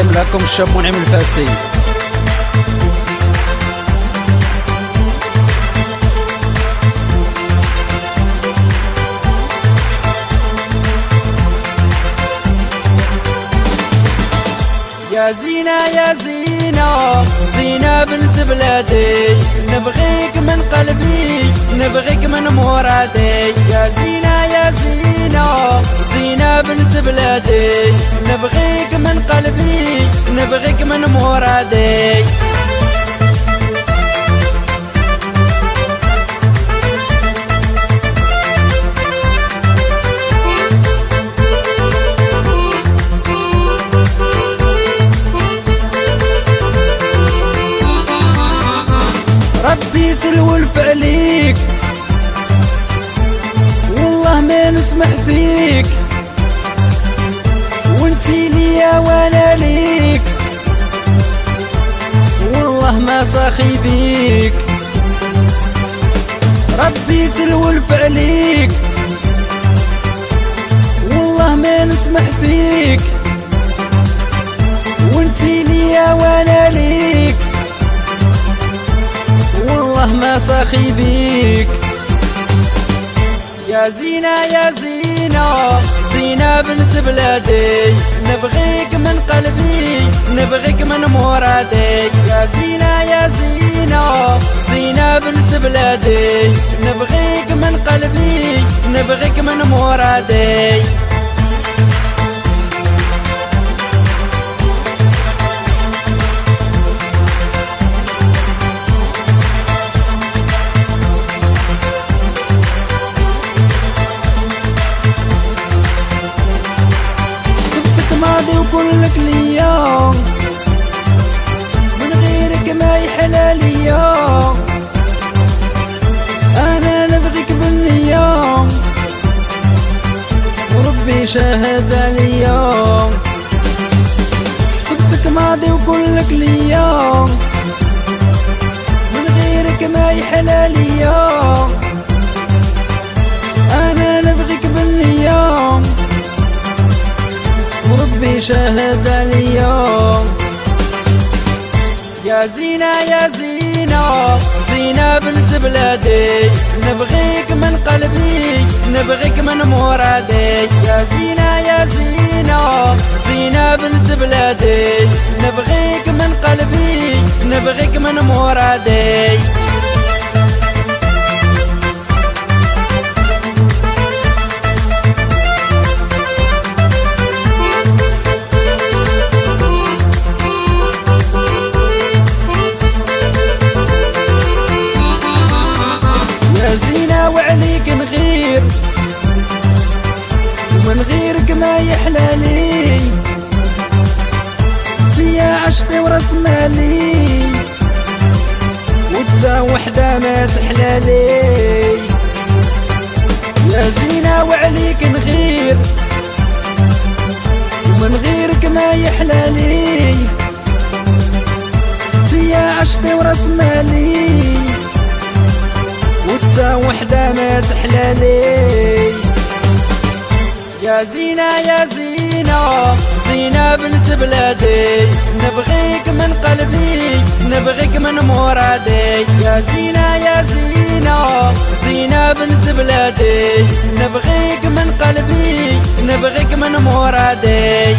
يقدم لكم الشاب منعم الفاسي يا زينة يا زينة زينة بنت بلادي، نبغيك من قلبي، نبغيك من مرادي. يا بنت بلادي، نبغيك من قلبي، نبغيك من مرادي. ربي تلولف عليك والله ما نسمح فيك. والله ما بيك ربي تلولف عليك والله ما نسمح فيك. وانتي ليا وانا ليك. والله ما صاخي بيك يا زينة يا زينة. زينة بنت بلادي. نبغيك من قلبي، نبغيك من مرادي. يا زينة يا زينة زينة بنت بلادي. نبغيك من قلبي نبغيك من مرادي. سبتك وربي شاهد عليا سبتك ماضي وكلك اليوم۔ من غيرك ما يحلى ليا انا نبغيك باليوم۔ وربي شاهد اليوم۔ يا زينة يا زينة زينة بنت بلادي، نبغيك من قلبي، نبغيك من مرادي. بلادي، نبغيك من قلبي، نبغيك من مرادي. زينة وعليك نغير ومن غيرك ما يحلى لي عشقي وراس مالي. وانت وحدة ما تحلى لي. يا زينة وعليك نغير. ومن غيرك ما يحلى لي. يا عشقي وراس مالي. وانت وحدة ما تحلى لي. يا زينة يا زينة. زينة بنت بلادي، نبغيك من قلبي، نبغيك من مرادي. يا زينة يا زينة زينة بنت بلادي، نبغيك من قلبي، نبغيك من مرادي.